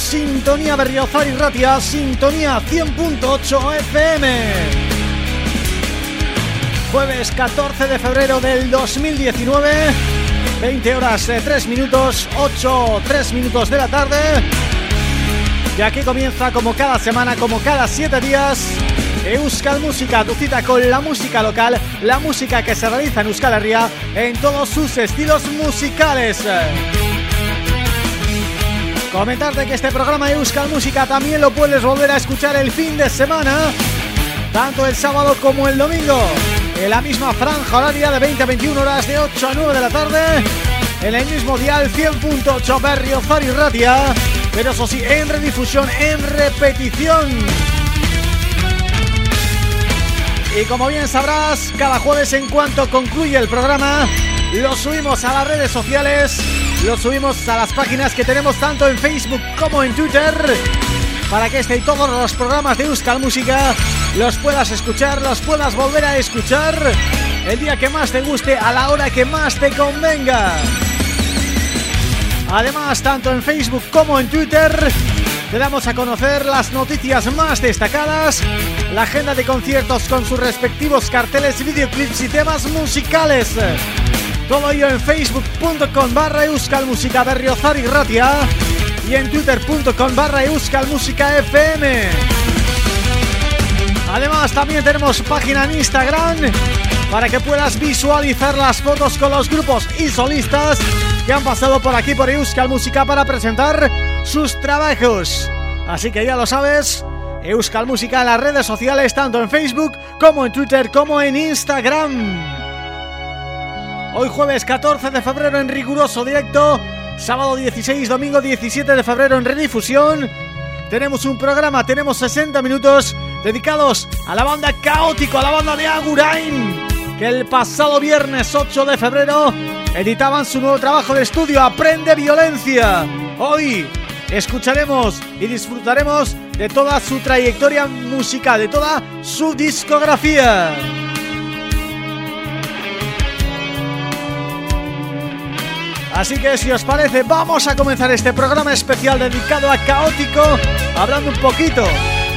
Sintonía Berriozar y Ratia, Sintonía 100.8 FM. Jueves 14 de febrero del 2019, 20 horas 3 minutos, 8, 3 minutos de la tarde. Y aquí comienza como cada semana, como cada 7 días, Euskal Música, tu cita con la música local, la música que se realiza en Euskal Herria en todos sus estilos musicales. Comentarte que este programa de Euskal Música también lo puedes volver a escuchar el fin de semana Tanto el sábado como el domingo En la misma franja horaria de 20 a 21 horas de 8 a 9 de la tarde En el mismo dial 100.8 Berriozar y Ratia Pero eso sí, en redifusión, en repetición. Y como bien sabrás, cada jueves en cuanto concluye el programa, lo subimos a las redes sociales lo subimos a las páginas que tenemos tanto en Facebook como en Twitter para que este y todos los programas de Euskal Música los puedas escuchar, los puedas volver a escuchar el día que más te guste, a la hora que más te convenga. Además, tanto en Facebook como en Twitter te damos a conocer las noticias más destacadas, la agenda de conciertos con sus respectivos carteles, videoclips y temas musicales. Todo ello en facebook.com barra música berriozar y ratia y en twitter.com barra música fm. Además también tenemos página en Instagram para que puedas visualizar las fotos con los grupos y solistas que han pasado por aquí por Euskal Música para presentar sus trabajos. Así que ya lo sabes, Euskal Música en las redes sociales, tanto en Facebook como en Twitter como en Instagram. Hoy jueves 14 de febrero en riguroso directo, sábado 16, domingo 17 de febrero en redifusión. Tenemos un programa, tenemos 60 minutos dedicados a la banda Caótico, a la banda de Agurain, que el pasado viernes 8 de febrero editaban su nuevo trabajo de estudio Aprende Violencia. Hoy escucharemos y disfrutaremos de toda su trayectoria musical, de toda su discografía. Así que si os parece, vamos a comenzar este programa especial dedicado a Caótico, hablando un poquito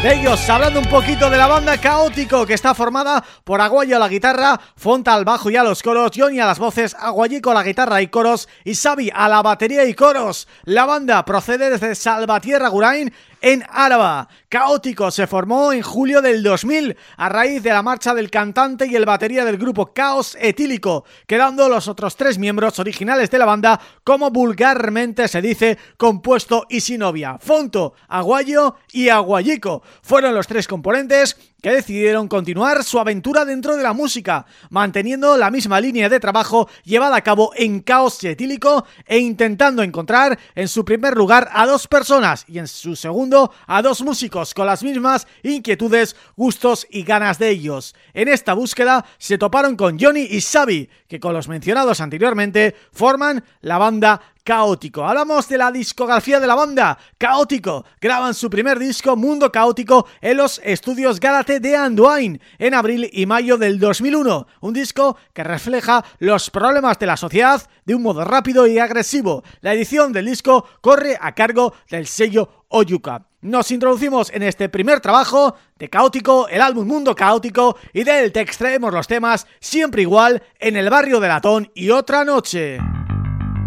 de ellos, hablando un poquito de la banda Caótico, que está formada por Aguayo a la guitarra, Fonta al bajo y a los coros, Johnny a las voces, Aguayico a la guitarra y coros y Xavi a la batería y coros. La banda procede desde Salvatierra Gurain en Áraba. Caótico se formó en julio del 2000 a raíz de la marcha del cantante y el batería del grupo Caos Etílico, quedando los otros tres miembros originales de la banda, como vulgarmente se dice, compuesto y sin novia. Fonto, Aguayo y Aguayico fueron los tres componentes que decidieron continuar su aventura dentro de la música, manteniendo la misma línea de trabajo llevada a cabo en Caos Etílico e intentando encontrar en su primer lugar a dos personas y en su segundo a dos músicos con las mismas inquietudes, gustos y ganas de ellos. En esta búsqueda se toparon con Johnny y Xavi, que con los mencionados anteriormente forman la banda Caótico. Hablamos de la discografía de la banda Caótico. Graban su primer disco Mundo Caótico en los estudios Gálate de Anduin en abril y mayo del 2001. Un disco que refleja los problemas de la sociedad de un modo rápido y agresivo. La edición del disco corre a cargo del sello Oyuka. Nos introducimos en este primer trabajo de Caótico, el álbum Mundo Caótico y del te extraemos los temas Siempre Igual, En el Barrio de Latón y Otra Noche.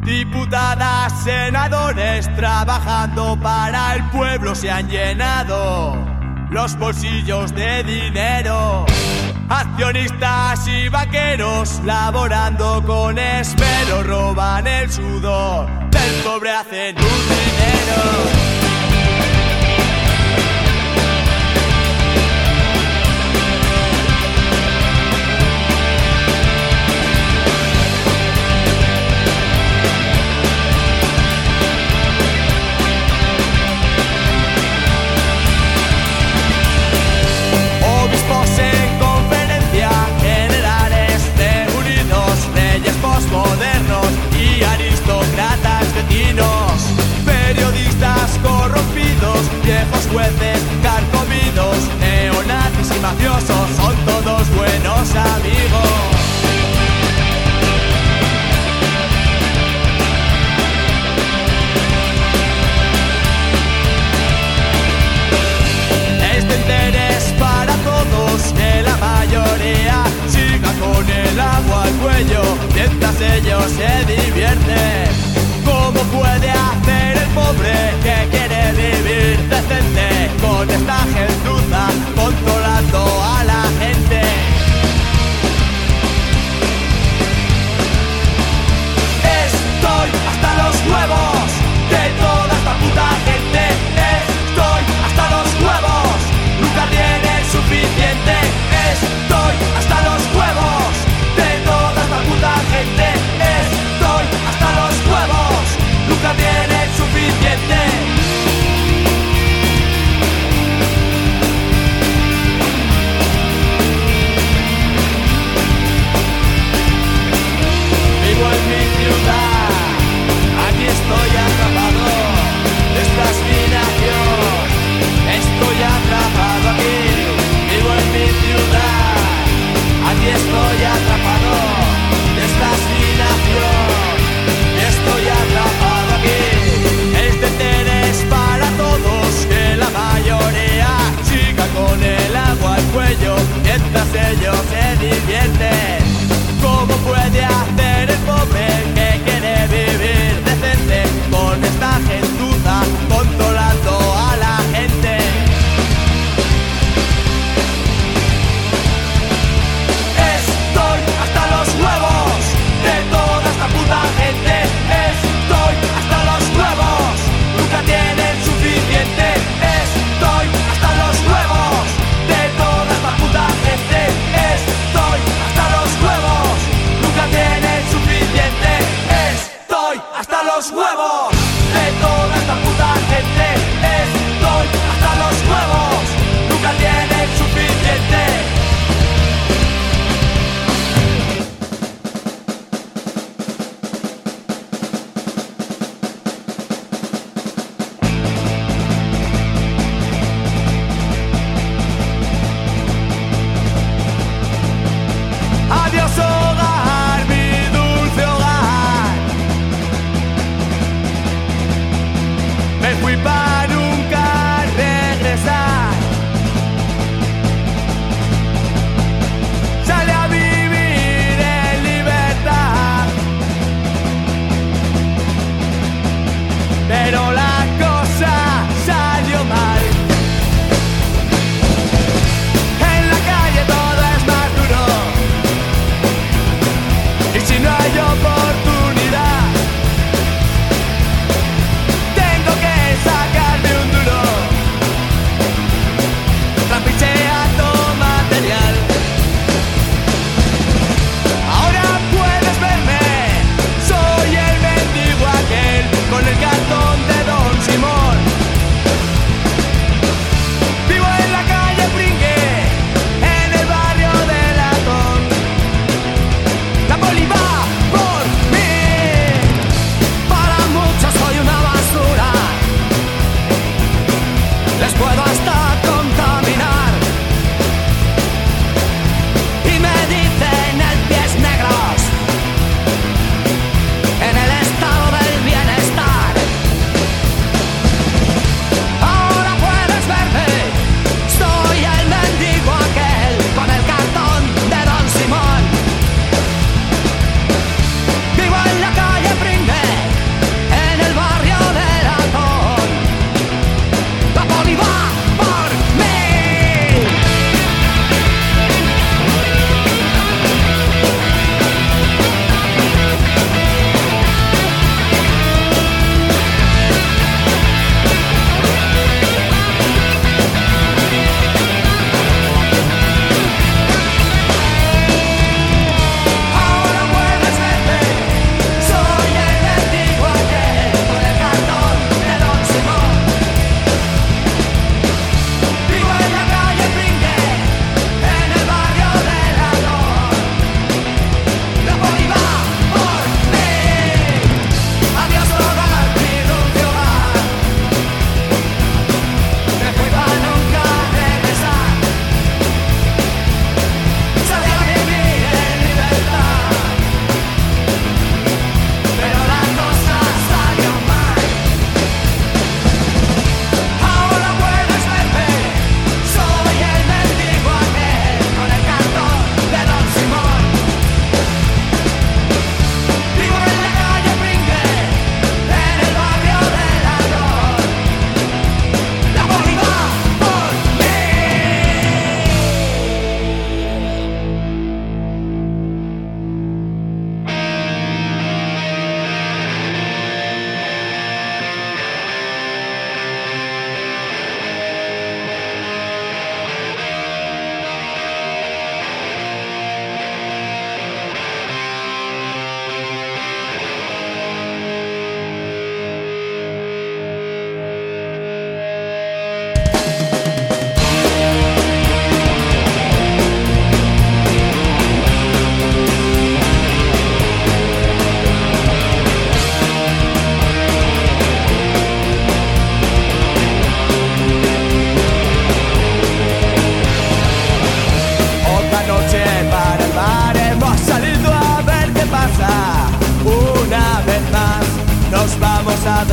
Diputadas, senadores trabajando para el pueblo se han llenado los bolsillos de dinero. Accionistas y vaqueros laborando con esmero roban el sudor del pobre hacen un dinero.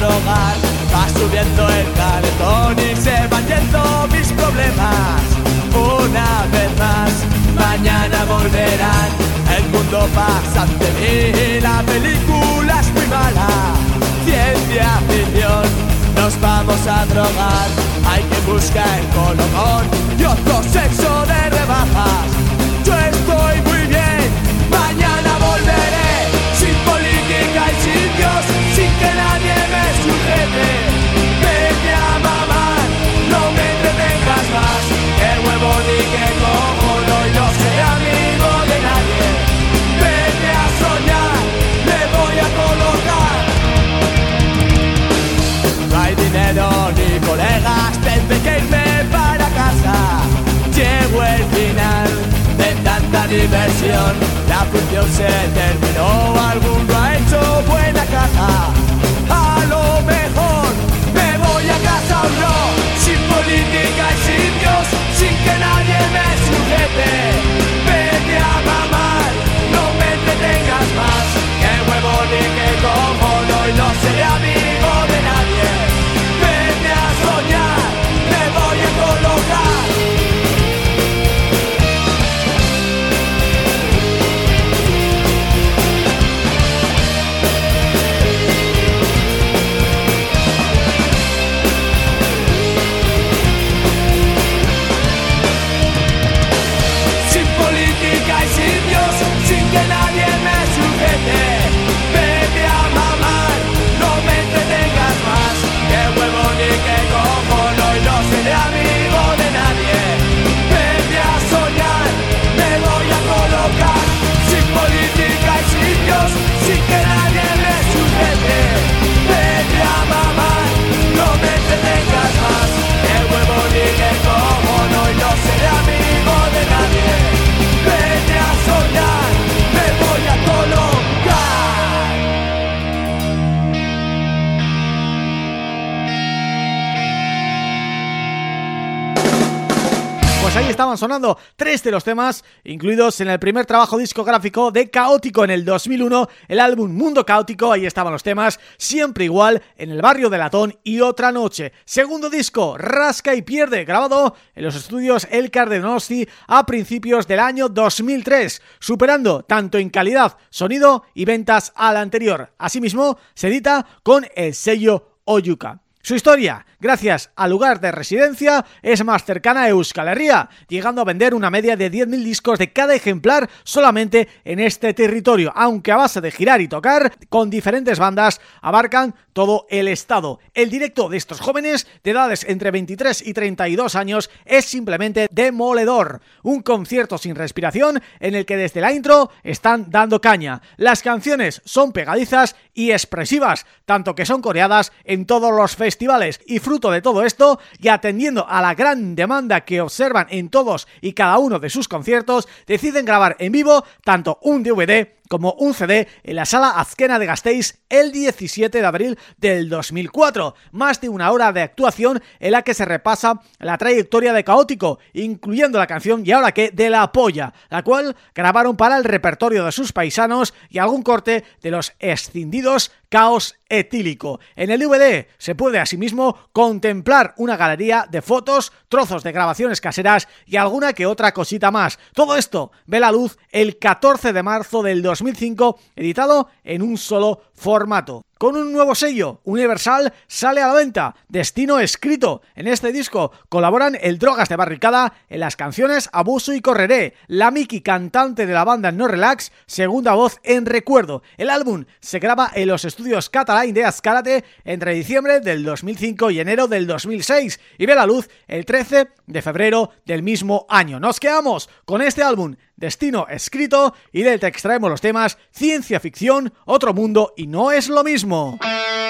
Va subiendo el calentón y se van yendo mis problemas. Una vez más, mañana volverán. El mundo pasa ante mí y la película es muy mala. Ciencia ficción, nos vamos a drogar. Hay que buscar el colomón y otro sexo de rebajas diversión. La función se terminó Alguno ha hecho buena caja voy a casa o no Sin política y sin Dios Sin que nadie me sujete. Vete a mamar No me entretengas más Que huevo ni que como no Y no seré de de los temas incluidos en el primer trabajo discográfico de Caótico en el 2001, el álbum Mundo Caótico, ahí estaban los temas, siempre igual, en el barrio de Latón y Otra Noche. Segundo disco, Rasca y Pierde, grabado en los estudios El Cardenosti a principios del año 2003, superando tanto en calidad, sonido y ventas al anterior. Asimismo, se edita con el sello Oyuka. Su historia, gracias al lugar de residencia, es más cercana a Euskal Herria, llegando a vender una media de 10.000 discos de cada ejemplar solamente en este territorio, aunque a base de girar y tocar, con diferentes bandas, abarcan todo el estado. El directo de estos jóvenes, de edades entre 23 y 32 años, es simplemente demoledor. Un concierto sin respiración en el que desde la intro están dando caña. Las canciones son pegadizas y expresivas, tanto que son coreadas en todos los festivales y fruto de todo esto y atendiendo a la gran demanda que observan en todos y cada uno de sus conciertos, deciden grabar en vivo tanto un DVD como un CD en la sala Azquena de Gasteiz el 17 de abril del 2004. Más de una hora de actuación en la que se repasa la trayectoria de Caótico, incluyendo la canción Y ahora que de la polla, la cual grabaron para el repertorio de sus paisanos y algún corte de los escindidos Caos Etílico. En el DVD se puede asimismo contemplar una galería de fotos, trozos de grabaciones caseras y alguna que otra cosita más. Todo esto ve la luz el 14 de marzo del 2005, editado en un solo formato. Con un nuevo sello, Universal, sale a la venta, Destino Escrito. En este disco colaboran el Drogas de Barricada en las canciones Abuso y Correré, la Miki, cantante de la banda No Relax, segunda voz en Recuerdo. El álbum se graba en los estudios Catalán de Azcárate entre diciembre del 2005 y enero del 2006 y ve la luz el 13 de febrero del mismo año. Nos quedamos con este álbum Destino Escrito y del que extraemos los temas Ciencia Ficción, Otro Mundo y No es lo mismo. Ciencia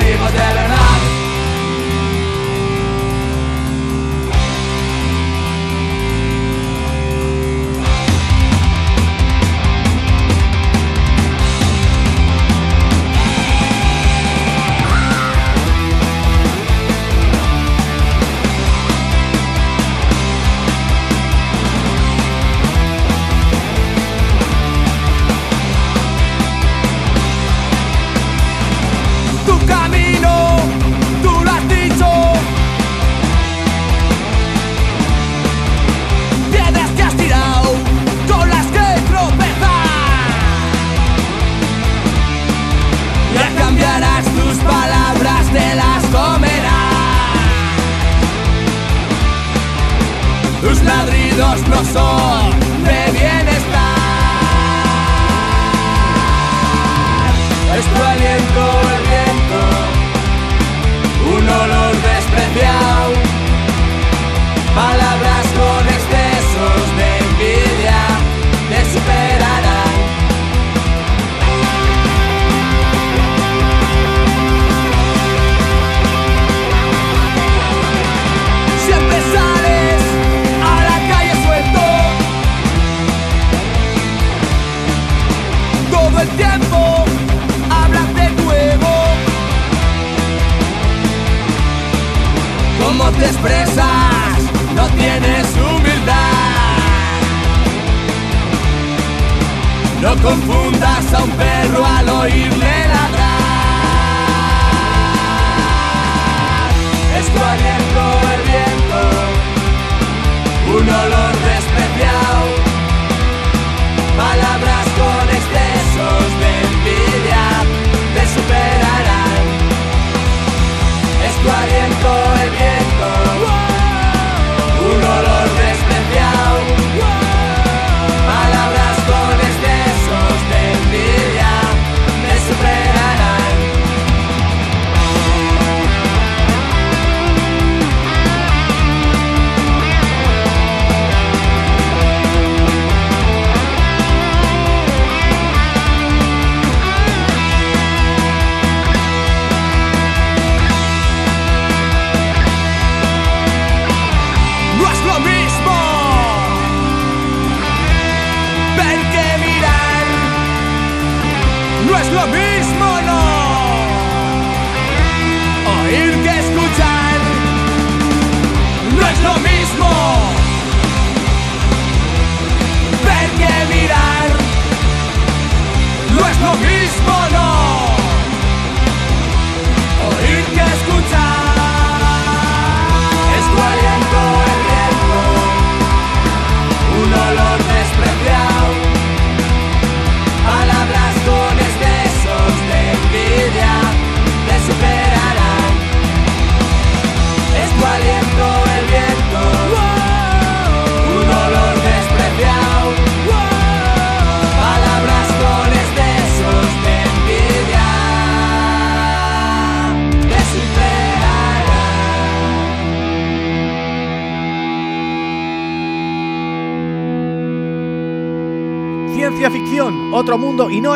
un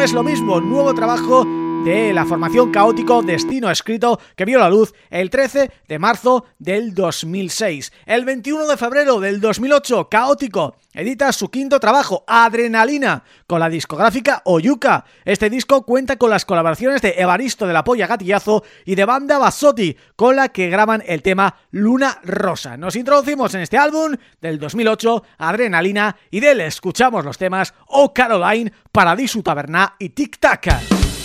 es lo mismo, nuevo trabajo la formación caótico Destino Escrito que vio la luz el 13 de marzo del 2006. El 21 de febrero del 2008, Caótico edita su quinto trabajo, Adrenalina, con la discográfica Oyuka. Este disco cuenta con las colaboraciones de Evaristo de la Polla Gatillazo y de Banda Basotti, con la que graban el tema Luna Rosa. Nos introducimos en este álbum del 2008, Adrenalina, y de él escuchamos los temas Oh Caroline, Paradiso Taberna y Tic Tac.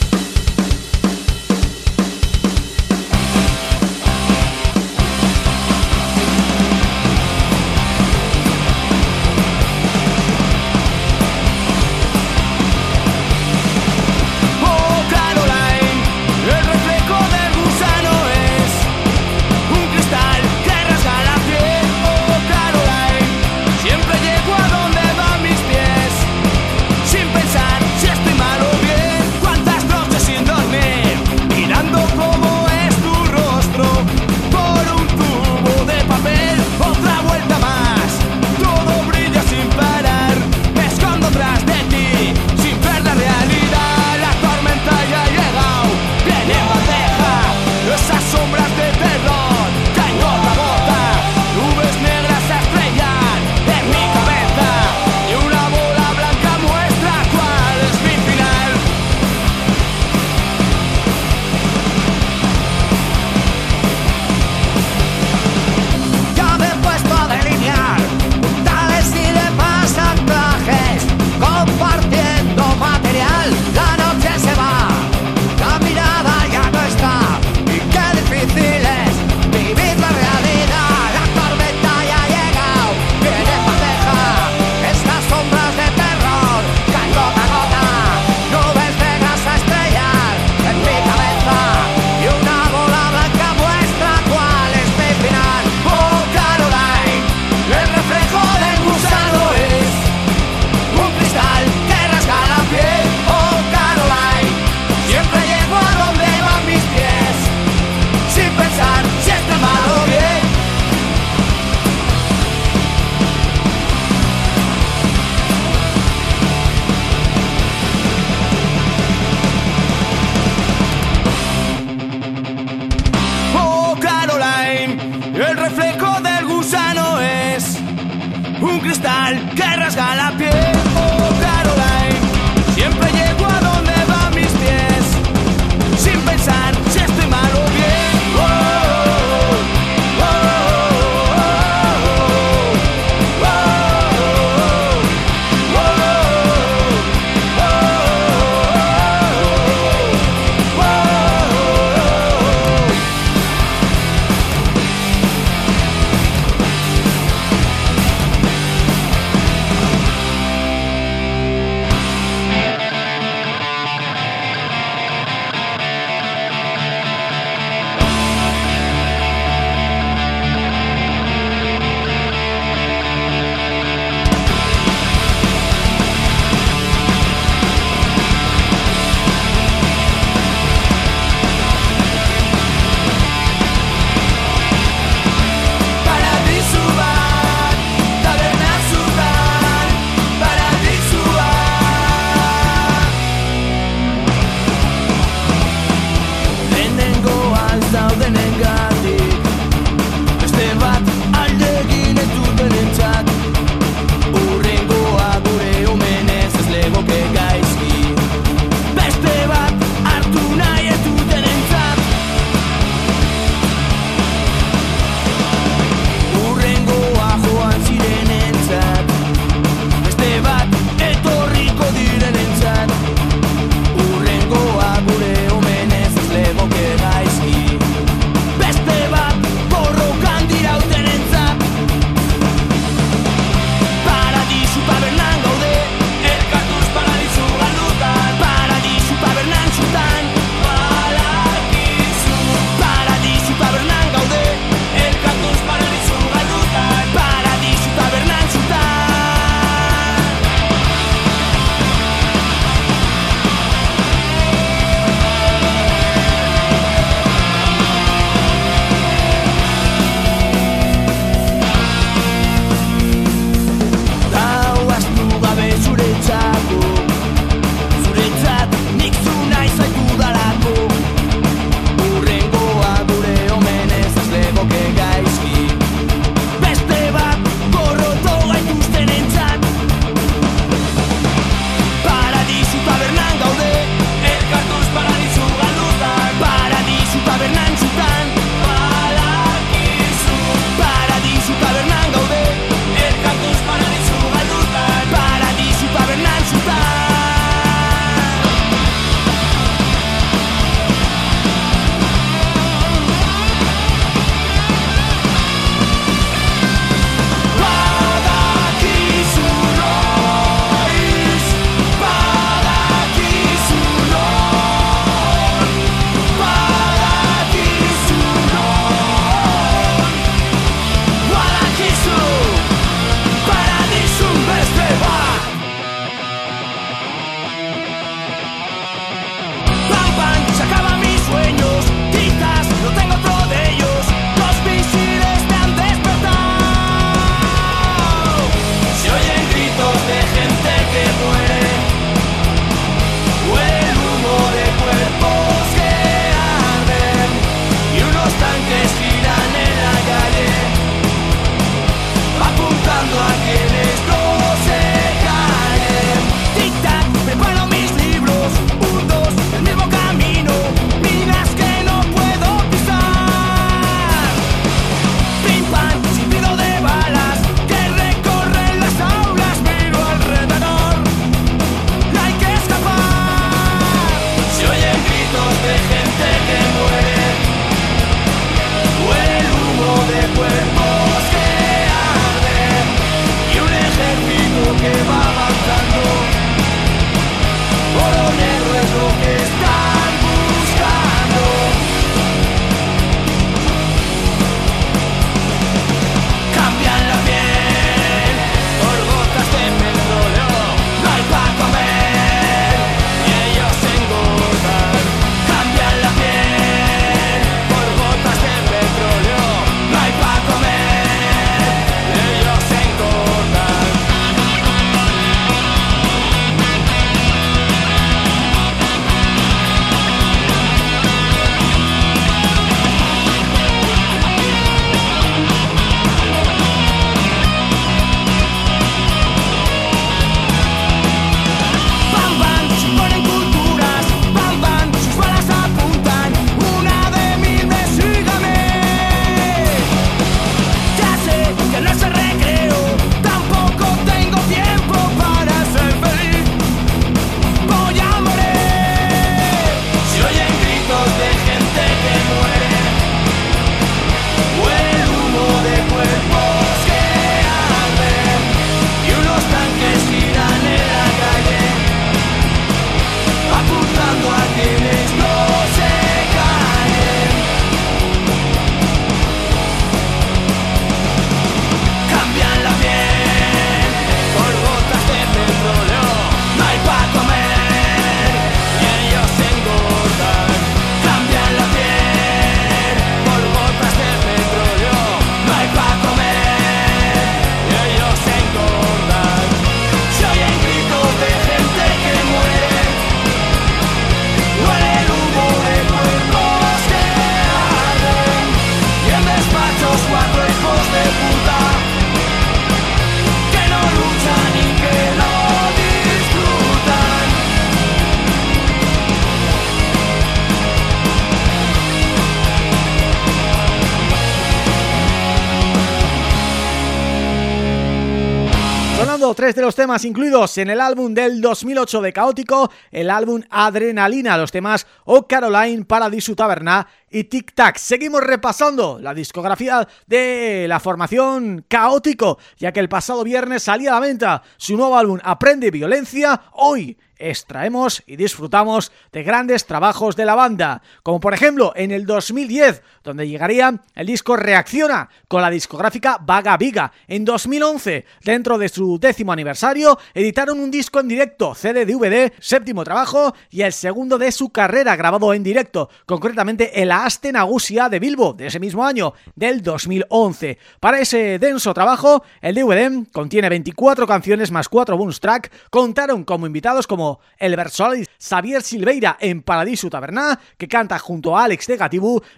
De los temas incluidos en el álbum del 2008 de Caótico, el álbum Adrenalina, los temas O Caroline, Paradiso Taberna y Tic Tac. Seguimos repasando la discografía de la formación Caótico, ya que el pasado viernes salía a la venta su nuevo álbum Aprende Violencia, hoy extraemos y disfrutamos de grandes trabajos de la banda, como por ejemplo en el 2010, donde llegaría el disco Reacciona con la discográfica Vaga Viga. En 2011, dentro de su décimo aniversario, editaron un disco en directo, CD-DVD, séptimo trabajo y el segundo de su carrera grabado en directo, concretamente el Asten Agusia de Bilbo, de ese mismo año, del 2011. Para ese denso trabajo, el DVD contiene 24 canciones más 4 bonus track, contaron como invitados como el versual Xavier Silveira en Paradiso Taberná, que canta junto a Alex de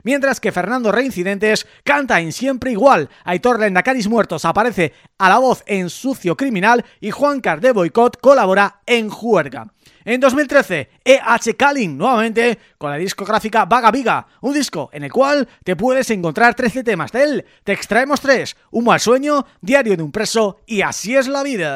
mientras que Fernando Reincidentes canta en Siempre Igual. Aitor Lendacaris Muertos aparece a la voz en Sucio Criminal y Juan de Boicot colabora en Juerga. En 2013, E.H. Kalin nuevamente con la discográfica Vaga Viga, un disco en el cual te puedes encontrar 13 temas de él. Te extraemos tres, Un mal sueño, Diario de un preso y Así es la vida.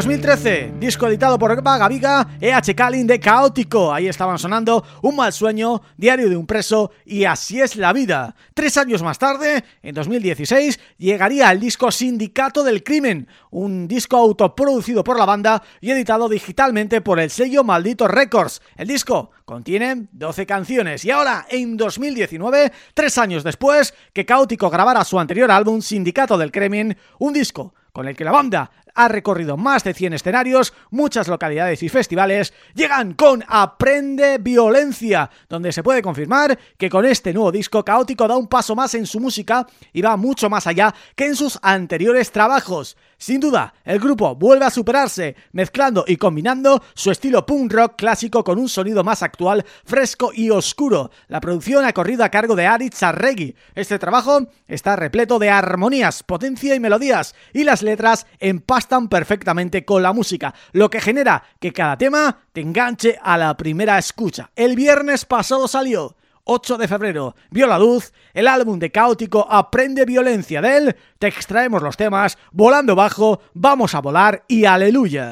2013, disco editado por Vaga Viga, EH Kalin de Caótico. Ahí estaban sonando Un mal sueño, Diario de un preso y Así es la vida. Tres años más tarde, en 2016, llegaría el disco Sindicato del Crimen, un disco autoproducido por la banda y editado digitalmente por el sello Maldito Records. El disco contiene 12 canciones y ahora, en 2019, tres años después que Caótico grabara su anterior álbum Sindicato del Crimen, un disco con el que la banda ha recorrido más de 100 escenarios, muchas localidades y festivales, llegan con Aprende Violencia, donde se puede confirmar que con este nuevo disco Caótico da un paso más en su música y va mucho más allá que en sus anteriores trabajos. Sin duda, el grupo vuelve a superarse, mezclando y combinando su estilo punk rock clásico con un sonido más actual, fresco y oscuro. La producción ha corrido a cargo de Aritz Arregui. Este trabajo está repleto de armonías, potencia y melodías, y las letras empastan perfectamente con la música, lo que genera que cada tema te enganche a la primera escucha. El viernes pasado salió 8 de febrero, vio la luz el álbum de Caótico Aprende Violencia de él, te extraemos los temas Volando Bajo, Vamos a Volar y Aleluya.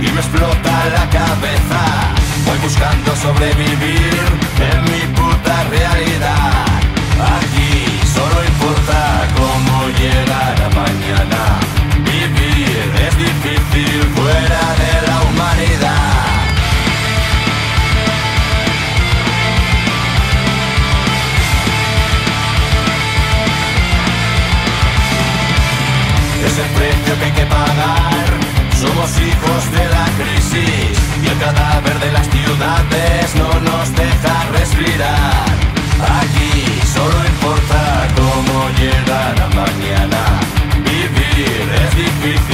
Y me explota la cabeza. Voy buscando sobrevivir en mi puta realidad. Aquí solo importa cómo llegar a mañana. Vivir es difícil fuera de la humanidad. Somos hijos de la crisis y el cadáver de las ciudades no nos deja respirar. Aquí solo importa cómo llegar a mañana. Vivir es difícil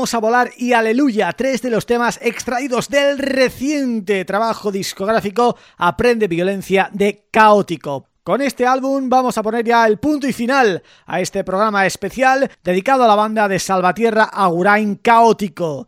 vamos a volar y aleluya, tres de los temas extraídos del reciente trabajo discográfico Aprende Violencia de Caótico. Con este álbum vamos a poner ya el punto y final a este programa especial dedicado a la banda de Salvatierra Agurain Caótico.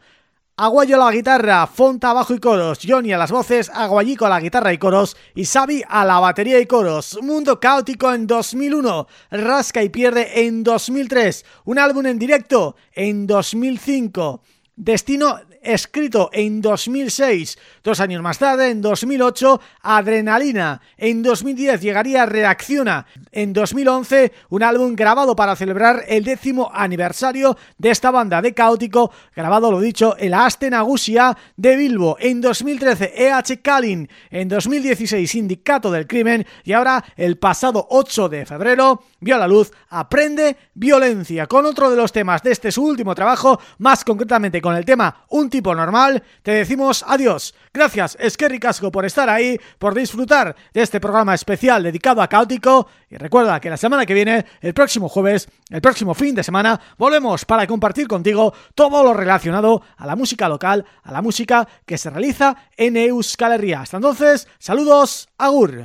Aguayo a la guitarra, Fonta bajo y coros, Johnny a las voces, Aguayico a la guitarra y coros y Xavi a la batería y coros. Mundo Caótico en 2001, Rasca y Pierde en 2003, un álbum en directo en 2005, Destino escrito en 2006, dos años más tarde, en 2008, Adrenalina, en 2010 llegaría Reacciona, en 2011 un álbum grabado para celebrar el décimo aniversario de esta banda de Caótico, grabado lo dicho en la Aste Nagusia de Bilbo, en 2013 EH Kalin, en 2016 Sindicato del Crimen. Y ahora el pasado 8 de febrero vio a la luz Aprende Violencia, con otro de los temas de este su último trabajo, más concretamente con el tema Un tipo normal, te decimos adiós. Gracias, Esquerri Casco, por estar ahí, por disfrutar de este programa especial dedicado a Caótico y recuerda que la semana que viene, el próximo jueves, el próximo fin de semana, volvemos para compartir contigo todo lo relacionado a la música local, a la música que se realiza en Euskal Herria. Hasta entonces, saludos, agur.